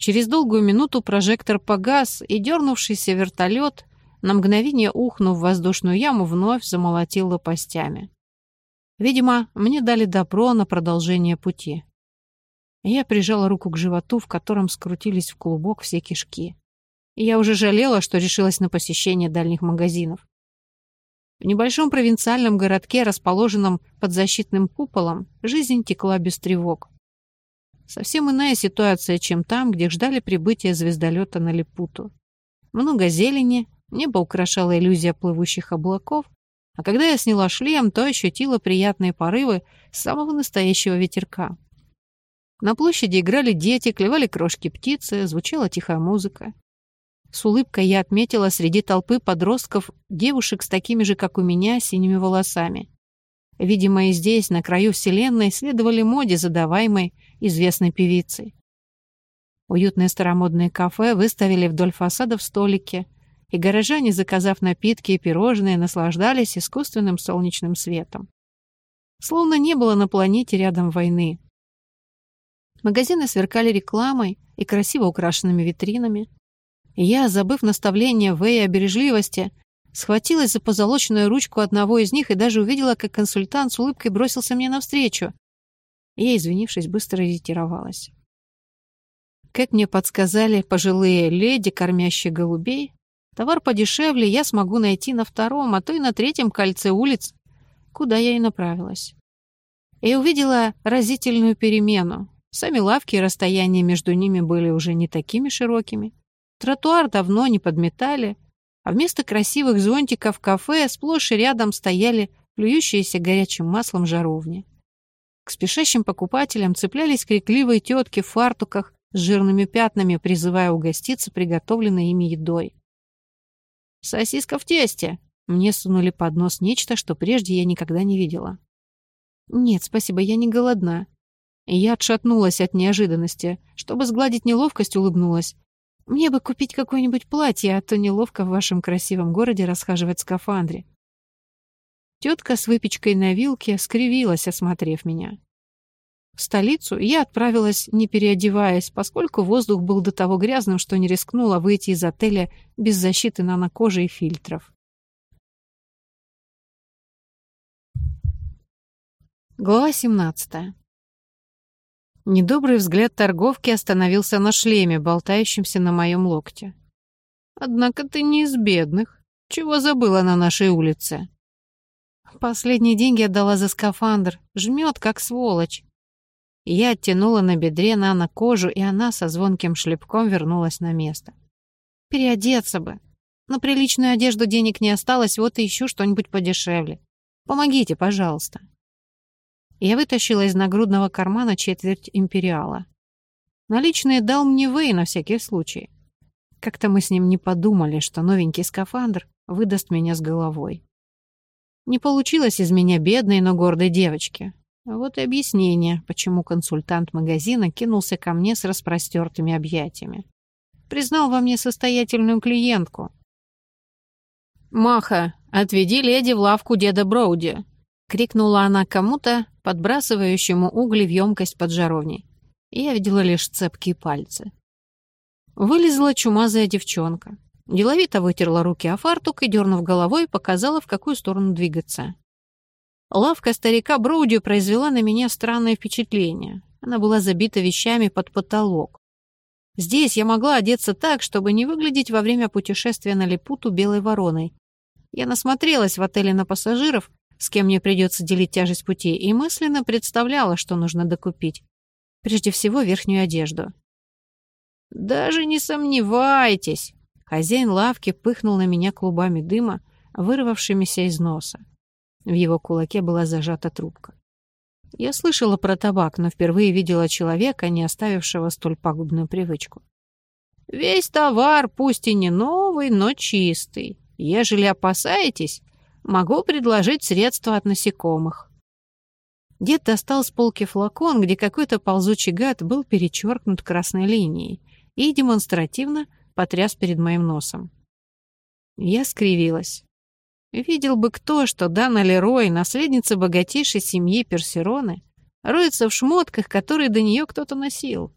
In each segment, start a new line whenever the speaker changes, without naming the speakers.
Через долгую минуту прожектор погас, и дернувшийся вертолет, на мгновение ухнув в воздушную яму, вновь замолотил лопастями. Видимо, мне дали добро на продолжение пути. Я прижала руку к животу, в котором скрутились в клубок все кишки. Я уже жалела, что решилась на посещение дальних магазинов. В небольшом провинциальном городке, расположенном под защитным куполом, жизнь текла без тревог. Совсем иная ситуация, чем там, где ждали прибытия звездолета на Липуту. Много зелени, небо украшала иллюзия плывущих облаков, а когда я сняла шлем, то ощутила приятные порывы самого настоящего ветерка. На площади играли дети, клевали крошки птицы, звучала тихая музыка. С улыбкой я отметила среди толпы подростков девушек с такими же, как у меня, синими волосами. Видимо, и здесь, на краю вселенной, следовали моде, задаваемой известной певицей. Уютные старомодные кафе выставили вдоль фасадов столики, и горожане, заказав напитки и пирожные, наслаждались искусственным солнечным светом. Словно не было на планете рядом войны. Магазины сверкали рекламой и красиво украшенными витринами. Я, забыв наставление Вэя о бережливости, схватилась за позолоченную ручку одного из них и даже увидела, как консультант с улыбкой бросился мне навстречу. Я, извинившись, быстро ретировалась. Как мне подсказали пожилые леди, кормящие голубей, товар подешевле я смогу найти на втором, а то и на третьем кольце улиц, куда я и направилась. И увидела разительную перемену. Сами лавки и расстояния между ними были уже не такими широкими. Тротуар давно не подметали, а вместо красивых зонтиков кафе сплошь и рядом стояли плюющиеся горячим маслом жаровни. К спешащим покупателям цеплялись крикливые тетки в фартуках с жирными пятнами, призывая угоститься приготовленной ими едой. «Сосиска в тесте!» Мне сунули под нос нечто, что прежде я никогда не видела. «Нет, спасибо, я не голодна». я отшатнулась от неожиданности. Чтобы сгладить неловкость, улыбнулась. Мне бы купить какое-нибудь платье, а то неловко в вашем красивом городе расхаживать в скафандре. Тетка с выпечкой на вилке скривилась, осмотрев меня. В столицу я отправилась, не переодеваясь, поскольку воздух был до того грязным, что не рискнула выйти из отеля без защиты нанокожи и фильтров. Глава 17. Недобрый взгляд торговки остановился на шлеме, болтающемся на моем локте. «Однако ты не из бедных. Чего забыла на нашей улице?» «Последние деньги отдала за скафандр. Жмет, как сволочь». Я оттянула на бедре Нана кожу, и она со звонким шлепком вернулась на место. «Переодеться бы. На приличную одежду денег не осталось, вот и ищу что-нибудь подешевле. Помогите, пожалуйста». Я вытащила из нагрудного кармана четверть империала. Наличные дал мне Вэй на всякий случай. Как-то мы с ним не подумали, что новенький скафандр выдаст меня с головой. Не получилось из меня бедной, но гордой девочки. Вот и объяснение, почему консультант магазина кинулся ко мне с распростертыми объятиями. Признал во мне состоятельную клиентку. «Маха, отведи леди в лавку деда Броуди», — крикнула она кому-то, подбрасывающему угли в емкость под жаровней. Я видела лишь цепкие пальцы. Вылезла чумазая девчонка. Деловито вытерла руки о фартук и, дернув головой, показала, в какую сторону двигаться. Лавка старика Броуди произвела на меня странное впечатление. Она была забита вещами под потолок. Здесь я могла одеться так, чтобы не выглядеть во время путешествия на Липуту белой вороной. Я насмотрелась в отеле на пассажиров с кем мне придется делить тяжесть пути, и мысленно представляла, что нужно докупить. Прежде всего, верхнюю одежду. «Даже не сомневайтесь!» Хозяин лавки пыхнул на меня клубами дыма, вырвавшимися из носа. В его кулаке была зажата трубка. Я слышала про табак, но впервые видела человека, не оставившего столь пагубную привычку. «Весь товар, пусть и не новый, но чистый. Ежели опасаетесь, Могу предложить средства от насекомых». Дед достал с полки флакон, где какой-то ползучий гад был перечеркнут красной линией и демонстративно потряс перед моим носом. Я скривилась. Видел бы кто, что Дана Лерой, наследница богатейшей семьи Персероны, роется в шмотках, которые до нее кто-то носил.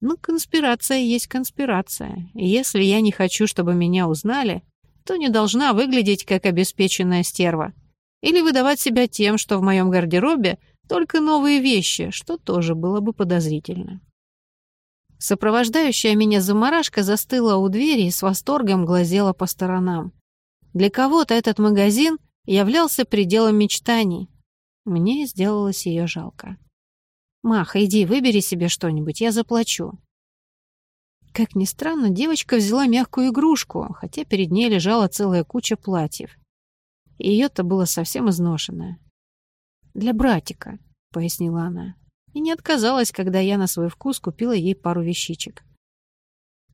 Ну, конспирация есть конспирация. Если я не хочу, чтобы меня узнали, то не должна выглядеть как обеспеченная стерва. Или выдавать себя тем, что в моем гардеробе только новые вещи, что тоже было бы подозрительно. Сопровождающая меня заморашка застыла у двери и с восторгом глазела по сторонам. Для кого-то этот магазин являлся пределом мечтаний. Мне сделалось ее жалко. «Маха, иди, выбери себе что-нибудь, я заплачу». Как ни странно, девочка взяла мягкую игрушку, хотя перед ней лежала целая куча платьев. Ее-то было совсем изношенное. «Для братика», — пояснила она. И не отказалась, когда я на свой вкус купила ей пару вещичек.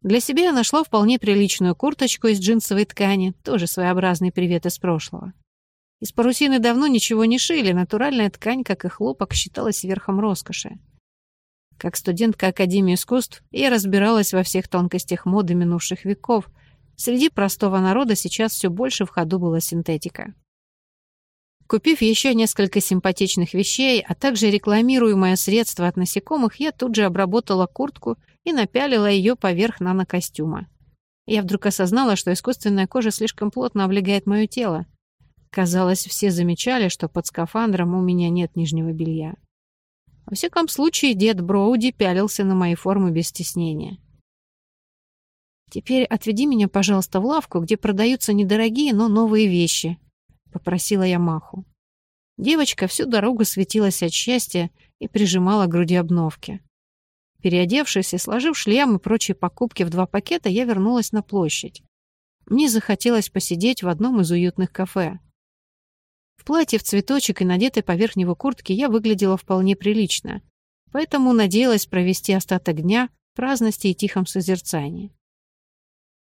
Для себя я нашла вполне приличную курточку из джинсовой ткани, тоже своеобразный привет из прошлого. Из парусины давно ничего не шили, натуральная ткань, как и хлопок, считалась верхом роскоши. Как студентка Академии искусств, я разбиралась во всех тонкостях моды минувших веков. Среди простого народа сейчас все больше в ходу была синтетика. Купив еще несколько симпатичных вещей, а также рекламируемое средство от насекомых, я тут же обработала куртку и напялила ее поверх нанокостюма. Я вдруг осознала, что искусственная кожа слишком плотно облегает мое тело. Казалось, все замечали, что под скафандром у меня нет нижнего белья. Во всяком случае, дед Броуди пялился на мои формы без стеснения. «Теперь отведи меня, пожалуйста, в лавку, где продаются недорогие, но новые вещи», попросила я Маху. Девочка всю дорогу светилась от счастья и прижимала к груди обновки. Переодевшись и сложив шлем и прочие покупки в два пакета, я вернулась на площадь. Мне захотелось посидеть в одном из уютных кафе. В платье в цветочек и надетой поверх него куртки я выглядела вполне прилично, поэтому надеялась провести остаток дня в праздности и тихом созерцании.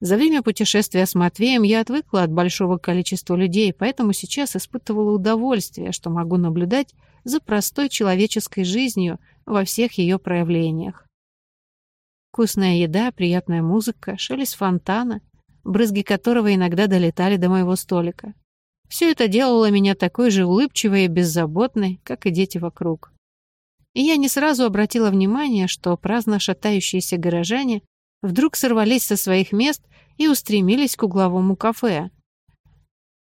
За время путешествия с Матвеем я отвыкла от большого количества людей, поэтому сейчас испытывала удовольствие, что могу наблюдать за простой человеческой жизнью во всех ее проявлениях. Вкусная еда, приятная музыка, шелест фонтана, брызги которого иногда долетали до моего столика. Все это делало меня такой же улыбчивой и беззаботной, как и дети вокруг. И я не сразу обратила внимание, что праздно шатающиеся горожане вдруг сорвались со своих мест и устремились к угловому кафе.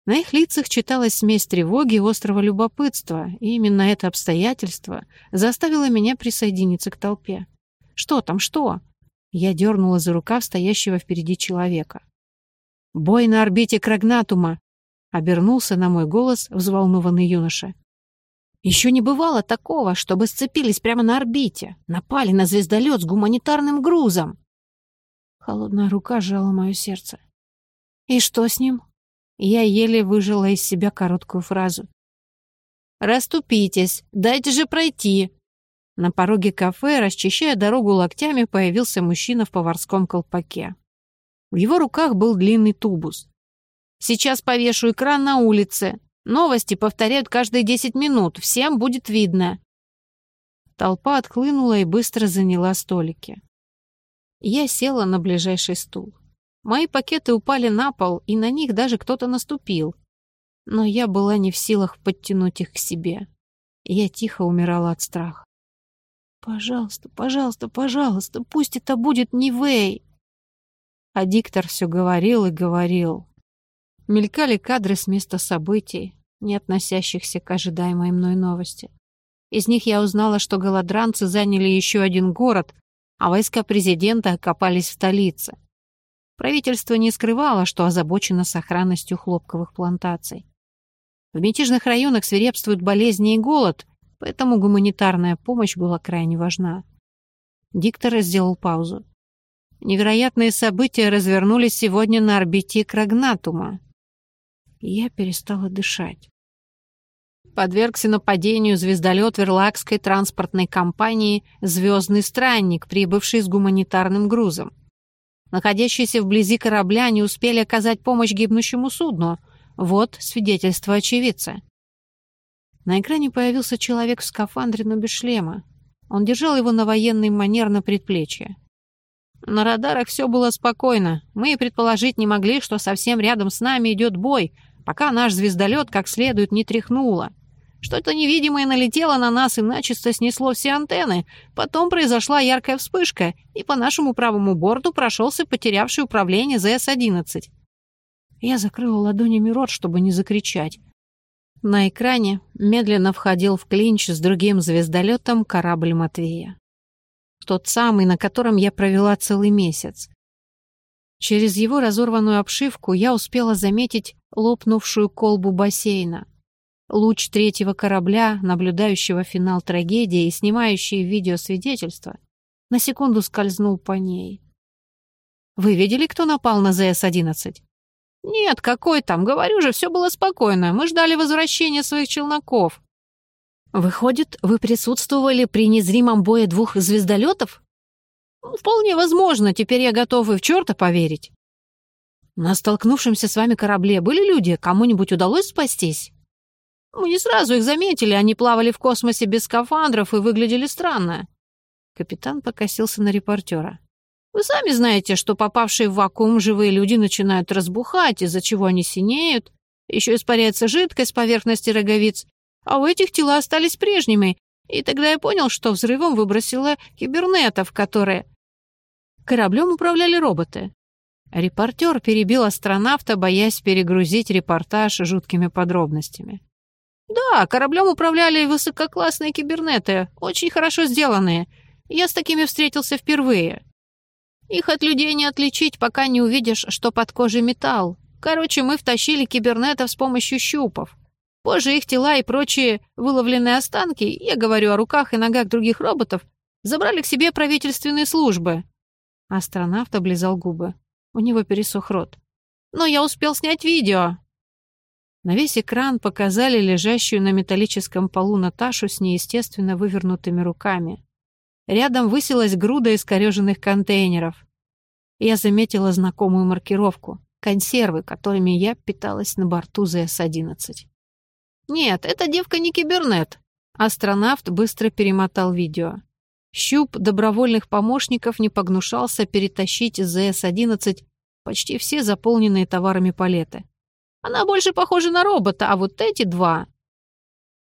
На их лицах читалась смесь тревоги и острого любопытства, и именно это обстоятельство заставило меня присоединиться к толпе. «Что там, что?» Я дернула за рукав стоящего впереди человека. «Бой на орбите Крагнатума!» — обернулся на мой голос взволнованный юноша. «Еще не бывало такого, чтобы сцепились прямо на орбите, напали на звездолет с гуманитарным грузом!» Холодная рука сжала мое сердце. «И что с ним?» Я еле выжила из себя короткую фразу. «Раступитесь, дайте же пройти!» На пороге кафе, расчищая дорогу локтями, появился мужчина в поварском колпаке. В его руках был длинный тубус. «Сейчас повешу экран на улице. Новости повторяют каждые десять минут. Всем будет видно». Толпа отхлынула и быстро заняла столики. Я села на ближайший стул. Мои пакеты упали на пол, и на них даже кто-то наступил. Но я была не в силах подтянуть их к себе. Я тихо умирала от страха. «Пожалуйста, пожалуйста, пожалуйста, пусть это будет не Вэй!» А диктор все говорил и говорил. Мелькали кадры с места событий, не относящихся к ожидаемой мной новости. Из них я узнала, что голодранцы заняли еще один город, а войска президента окопались в столице. Правительство не скрывало, что озабочено сохранностью хлопковых плантаций. В мятежных районах свирепствуют болезни и голод, поэтому гуманитарная помощь была крайне важна. Диктор сделал паузу. Невероятные события развернулись сегодня на орбите Крагнатума. Я перестала дышать подвергся нападению звездолет Верлакской транспортной компании «Звездный странник», прибывший с гуманитарным грузом. Находящиеся вблизи корабля не успели оказать помощь гибнущему судну. Вот свидетельство очевидца. На экране появился человек в скафандре, но без шлема. Он держал его на военный манер на предплечье. На радарах все было спокойно. Мы и предположить не могли, что совсем рядом с нами идет бой, пока наш звездолет как следует не тряхнуло. Что-то невидимое налетело на нас и начисто снесло все антенны. Потом произошла яркая вспышка, и по нашему правому борту прошелся потерявший управление ЗС-11. Я закрыла ладонями рот, чтобы не закричать. На экране медленно входил в клинч с другим звездолетом корабль Матвея. Тот самый, на котором я провела целый месяц. Через его разорванную обшивку я успела заметить лопнувшую колбу бассейна. Луч третьего корабля, наблюдающего финал трагедии и снимающий видеосвидетельство, на секунду скользнул по ней. «Вы видели, кто напал на ЗС-11?» «Нет, какой там? Говорю же, все было спокойно. Мы ждали возвращения своих челноков». «Выходит, вы присутствовали при незримом бое двух звездолетов?» «Вполне возможно. Теперь я готов и в черта поверить». «На столкнувшемся с вами корабле были люди? Кому-нибудь удалось спастись?» «Мы не сразу их заметили. Они плавали в космосе без скафандров и выглядели странно». Капитан покосился на репортера. Вы сами знаете, что попавшие в вакуум живые люди начинают разбухать, из-за чего они синеют. Еще испаряется жидкость с поверхности роговиц, а у этих тела остались прежними. И тогда я понял, что взрывом выбросило кибернетов, которые... Кораблем управляли роботы. Репортер перебил астронавта, боясь перегрузить репортаж жуткими подробностями. «Да, кораблем управляли высококлассные кибернеты, очень хорошо сделанные. Я с такими встретился впервые. Их от людей не отличить, пока не увидишь, что под кожей металл. Короче, мы втащили кибернетов с помощью щупов. Позже их тела и прочие выловленные останки, я говорю о руках и ногах других роботов, забрали к себе правительственные службы. Астронавт облизал губы. У него пересох рот. Но я успел снять видео. На весь экран показали лежащую на металлическом полу Наташу с неестественно вывернутыми руками. Рядом высилась груда искореженных контейнеров. Я заметила знакомую маркировку — консервы, которыми я питалась на борту ЗС-11. «Нет, эта девка не кибернет», — астронавт быстро перемотал видео. Щуп добровольных помощников не погнушался перетащить из ЗС-11 почти все заполненные товарами палеты. Она больше похожа на робота, а вот эти два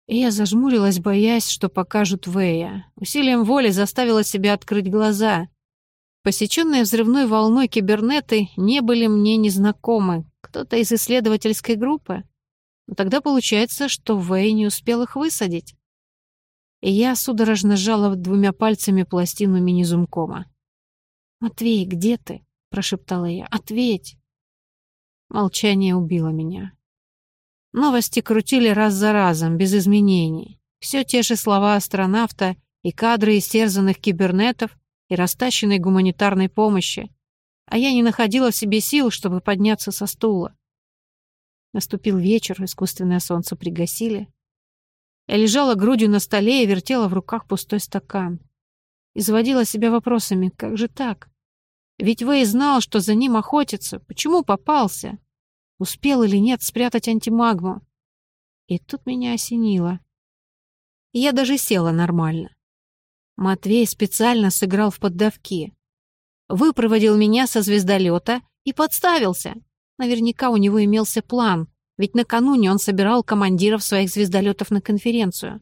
я зажмурилась, боясь, что покажут Вэя. Усилием воли заставила себя открыть глаза. Посеченные взрывной волной кибернеты не были мне незнакомы. Кто-то из исследовательской группы? Но тогда получается, что Вэй не успел их высадить. И я судорожно сжала двумя пальцами пластину мини-зумкома. «Матвей, где ты?» — прошептала я. «Ответь!» Молчание убило меня. Новости крутили раз за разом, без изменений. Все те же слова астронавта и кадры истерзанных кибернетов и растащенной гуманитарной помощи. А я не находила в себе сил, чтобы подняться со стула. Наступил вечер, искусственное солнце пригасили. Я лежала грудью на столе и вертела в руках пустой стакан. Изводила себя вопросами, как же так? Ведь Вэй знал, что за ним охотятся. Почему попался? успел или нет спрятать антимагму. И тут меня осенило. я даже села нормально. Матвей специально сыграл в поддавки. Выпроводил меня со звездолета и подставился. Наверняка у него имелся план, ведь накануне он собирал командиров своих звездолетов на конференцию.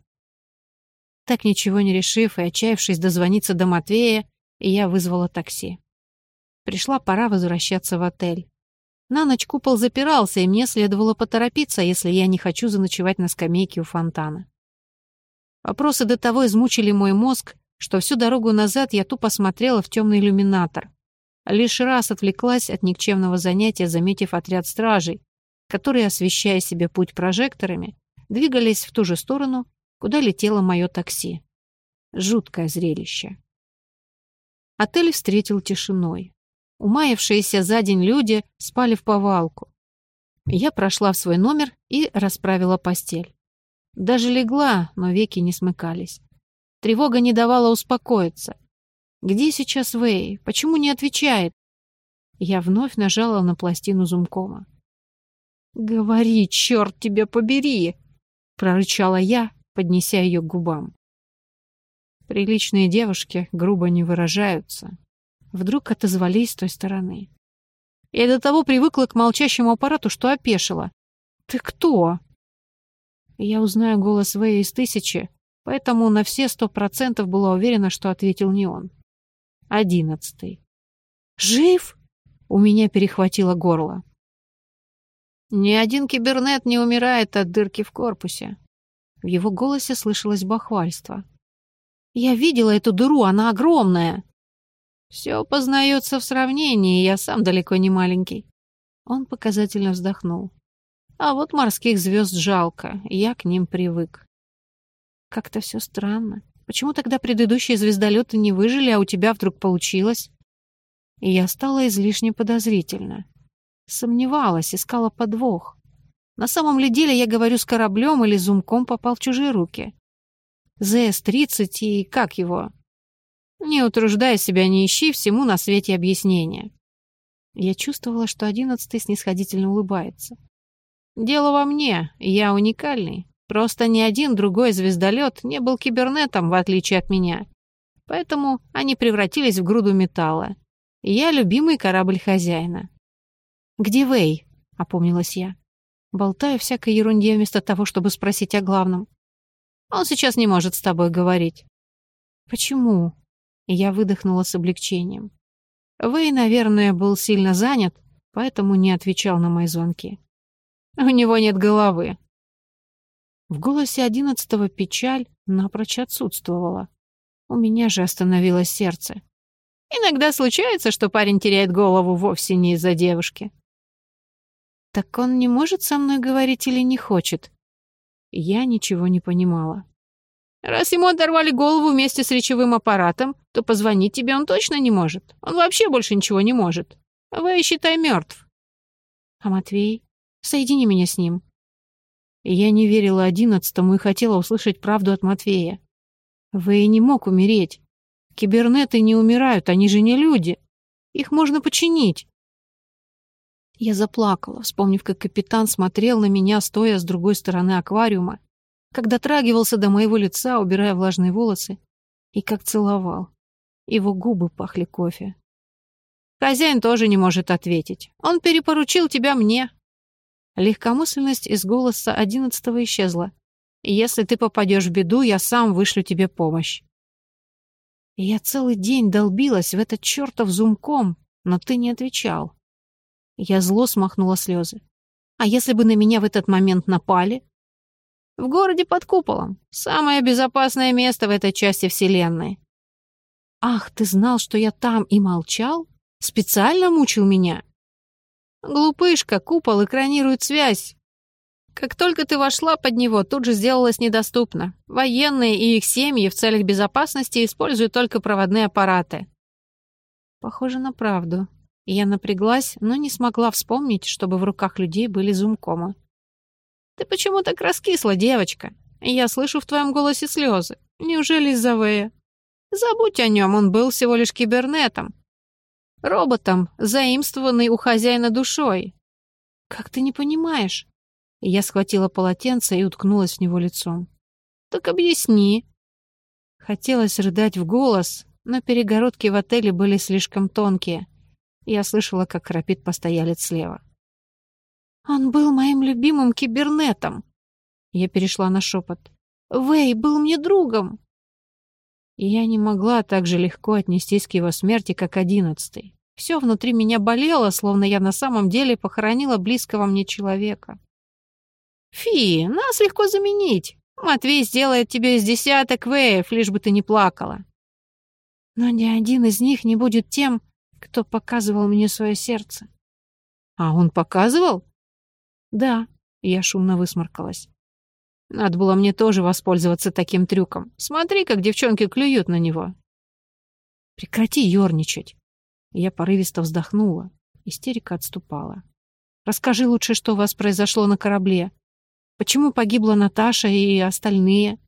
Так ничего не решив и отчаявшись дозвониться до Матвея, я вызвала такси. Пришла пора возвращаться в отель. На ночь купол запирался, и мне следовало поторопиться, если я не хочу заночевать на скамейке у фонтана. Вопросы до того измучили мой мозг, что всю дорогу назад я тупо смотрела в темный иллюминатор. Лишь раз отвлеклась от никчемного занятия, заметив отряд стражей, которые, освещая себе путь прожекторами, двигались в ту же сторону, куда летело мое такси. Жуткое зрелище. Отель встретил тишиной. Умаявшиеся за день люди спали в повалку. Я прошла в свой номер и расправила постель. Даже легла, но веки не смыкались. Тревога не давала успокоиться. Где сейчас Вэй? Почему не отвечает? Я вновь нажала на пластину зумкома. «Говори, черт тебя побери!» — прорычала я, поднеся ее к губам. Приличные девушки грубо не выражаются, Вдруг отозвались с той стороны. Я до того привыкла к молчащему аппарату, что опешила. «Ты кто?» Я узнаю голос Вэя из тысячи, поэтому на все сто процентов была уверена, что ответил не он. Одиннадцатый. «Жив?» У меня перехватило горло. Ни один кибернет не умирает от дырки в корпусе. В его голосе слышалось бахвальство. «Я видела эту дыру, она огромная!» «Все познается в сравнении, я сам далеко не маленький». Он показательно вздохнул. «А вот морских звезд жалко, я к ним привык». «Как-то все странно. Почему тогда предыдущие звездолеты не выжили, а у тебя вдруг получилось?» И я стала излишне подозрительна. Сомневалась, искала подвох. На самом ли деле я говорю с кораблем или зумком попал в чужие руки? ЗС-30 и как его? Не утруждай себя, не ищи всему на свете объяснения. Я чувствовала, что одиннадцатый снисходительно улыбается. Дело во мне, я уникальный. Просто ни один другой звездолет не был кибернетом, в отличие от меня. Поэтому они превратились в груду металла. Я любимый корабль хозяина. «Где Вэй?» — опомнилась я. Болтаю всякой ерунде вместо того, чтобы спросить о главном. «Он сейчас не может с тобой говорить». «Почему?» Я выдохнула с облегчением. Вэй, наверное, был сильно занят, поэтому не отвечал на мои звонки. «У него нет головы». В голосе одиннадцатого печаль напрочь отсутствовала. У меня же остановилось сердце. Иногда случается, что парень теряет голову вовсе не из-за девушки. Так он не может со мной говорить или не хочет? Я ничего не понимала. Раз ему оторвали голову вместе с речевым аппаратом, то позвонить тебе он точно не может. Он вообще больше ничего не может. Вы, считай, мертв. А Матвей? Соедини меня с ним. Я не верила одиннадцатому и хотела услышать правду от Матвея. Вэй не мог умереть. Кибернеты не умирают, они же не люди. Их можно починить. Я заплакала, вспомнив, как капитан смотрел на меня, стоя с другой стороны аквариума, как дотрагивался до моего лица, убирая влажные волосы, и как целовал. Его губы пахли кофе. Хозяин тоже не может ответить. Он перепоручил тебя мне. Легкомысленность из голоса одиннадцатого исчезла. Если ты попадешь в беду, я сам вышлю тебе помощь. Я целый день долбилась в этот чертов зумком, но ты не отвечал. Я зло смахнула слезы. А если бы на меня в этот момент напали? В городе под куполом. Самое безопасное место в этой части Вселенной. Ах, ты знал, что я там и молчал? Специально мучил меня? Глупышка, купол экранирует связь. Как только ты вошла под него, тут же сделалось недоступно. Военные и их семьи в целях безопасности используют только проводные аппараты. Похоже на правду. Я напряглась, но не смогла вспомнить, чтобы в руках людей были зумкомы. «Ты почему так раскисла, девочка? Я слышу в твоем голосе слезы. Неужели из-за Вэя? Забудь о нем, он был всего лишь кибернетом. Роботом, заимствованный у хозяина душой. Как ты не понимаешь? Я схватила полотенце и уткнулась в него лицом. «Так объясни». Хотелось рыдать в голос, но перегородки в отеле были слишком тонкие. Я слышала, как храпит постоялец слева. «Он был моим любимым кибернетом!» Я перешла на шепот. «Вэй был мне другом!» И я не могла так же легко отнестись к его смерти, как одиннадцатый. Все внутри меня болело, словно я на самом деле похоронила близкого мне человека. «Фи, нас легко заменить. Матвей сделает тебе из десяток веев, лишь бы ты не плакала». «Но ни один из них не будет тем, кто показывал мне свое сердце». «А он показывал?» «Да», — я шумно высморкалась. «Надо было мне тоже воспользоваться таким трюком. Смотри, как девчонки клюют на него». «Прекрати ерничать». Я порывисто вздохнула. Истерика отступала. «Расскажи лучше, что у вас произошло на корабле. Почему погибла Наташа и остальные?